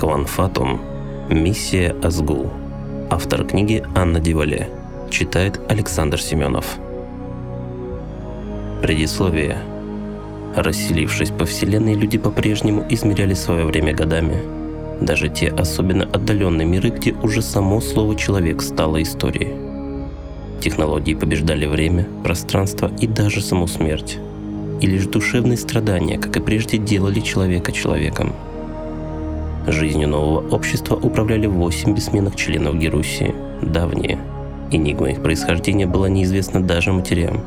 Кванфатум. Миссия Азгул. Автор книги Анна Дивале. Читает Александр Семенов. Предисловие. Расселившись по Вселенной, люди по-прежнему измеряли свое время годами. Даже те особенно отдаленные миры, где уже само слово «человек» стало историей. Технологии побеждали время, пространство и даже саму смерть. И лишь душевные страдания, как и прежде, делали человека человеком – Жизнью нового общества управляли восемь бессменных членов Герусии, давние. Энигма их происхождения была неизвестна даже матерям.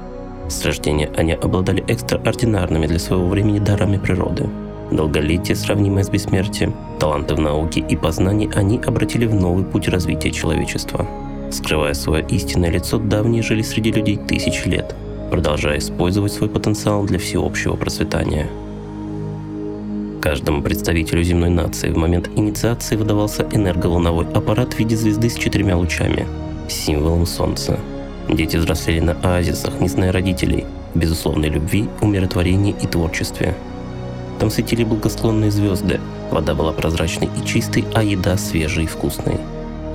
С рождения они обладали экстраординарными для своего времени дарами природы. Долголетие, сравнимое с бессмертием, таланты в науке и познании они обратили в новый путь развития человечества. Скрывая свое истинное лицо, давние жили среди людей тысячи лет, продолжая использовать свой потенциал для всеобщего процветания – Каждому представителю земной нации в момент инициации выдавался энерговолновой аппарат в виде звезды с четырьмя лучами, символом Солнца. Дети взрослели на оазисах, не зная родителей, безусловной любви, умиротворении и творчестве. Там светили благосклонные звезды, вода была прозрачной и чистой, а еда свежей и вкусной.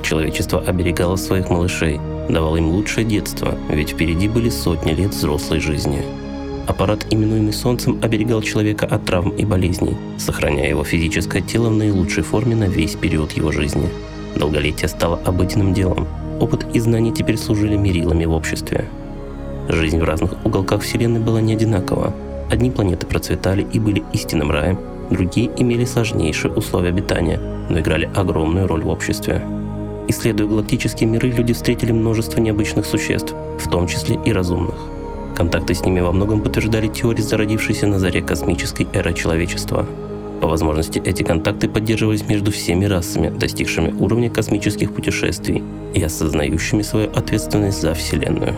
Человечество оберегало своих малышей, давало им лучшее детство, ведь впереди были сотни лет взрослой жизни – Аппарат, именуемый Солнцем, оберегал человека от травм и болезней, сохраняя его физическое тело в наилучшей форме на весь период его жизни. Долголетие стало обыденным делом. Опыт и знания теперь служили мерилами в обществе. Жизнь в разных уголках Вселенной была не одинакова. Одни планеты процветали и были истинным раем, другие имели сложнейшие условия обитания, но играли огромную роль в обществе. Исследуя галактические миры, люди встретили множество необычных существ, в том числе и разумных – Контакты с ними во многом подтверждали теории, зародившейся на заре космической эры человечества. По возможности эти контакты поддерживались между всеми расами, достигшими уровня космических путешествий и осознающими свою ответственность за Вселенную.